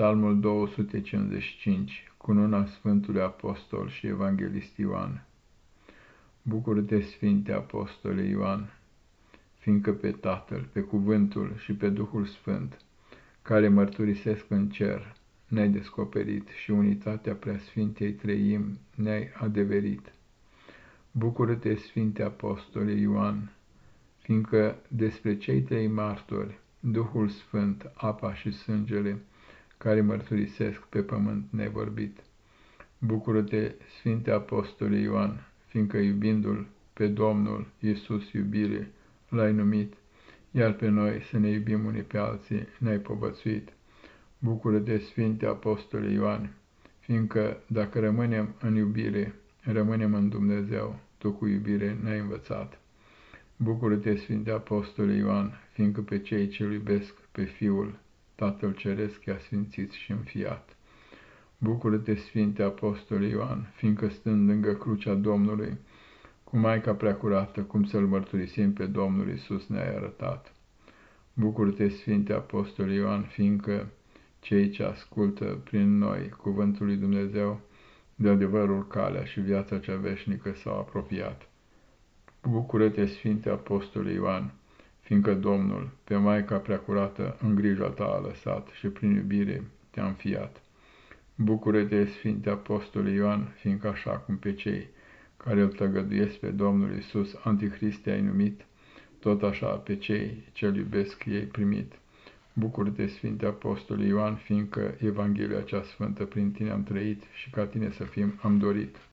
Psalmul 255, cununa Sfântului Apostol și Evanghelist Ioan. Bucură-te, Sfinte Apostole Ioan, fiindcă pe Tatăl, pe Cuvântul și pe Duhul Sfânt, care mărturisesc în cer, ne-ai descoperit și unitatea preasfintei treim ne-ai adeverit. Bucură-te, Sfinte Apostole Ioan, fiindcă despre cei trei martori, Duhul Sfânt, apa și sângele, care mărturisesc pe pământ nevorbit. Bucură-te, Sfinte Apostole Ioan, fiindcă iubindu-L pe Domnul Iisus iubire l-ai numit, iar pe noi să ne iubim unii pe alții ne-ai povățuit. Bucură-te, Sfinte Apostole Ioan, fiindcă dacă rămânem în iubire, rămânem în Dumnezeu, tu cu iubire ne-ai învățat. Bucură-te, Sfinte Apostole Ioan, fiindcă pe cei ce iubesc pe Fiul Tatăl Ceresc i-a sfințit și înfiat. Bucură-te, Sfinte Apostol Ioan, fiindcă stând lângă crucea Domnului, cu Maica Preacurată, cum să-L mărturisim pe Domnul Isus ne-ai arătat. Bucură-te, Sfinte Apostol Ioan, fiindcă cei ce ascultă prin noi cuvântul lui Dumnezeu, de adevărul calea și viața cea veșnică s-au apropiat. Bucură-te, Sfinte Apostol Ioan, fiindcă Domnul pe Maica Preacurată în grija ta a lăsat și prin iubire te-a înfiat. Bucură-te, Sfinte Apostole Ioan, fiindcă așa cum pe cei care îl tăgăduiesc pe Domnul Isus Antichrist ai numit, tot așa pe cei ce-L iubesc ei primit. Bucură-te, Sfinte Apostole Ioan, fiindcă Evanghelia cea sfântă prin tine am trăit și ca tine să fim am dorit.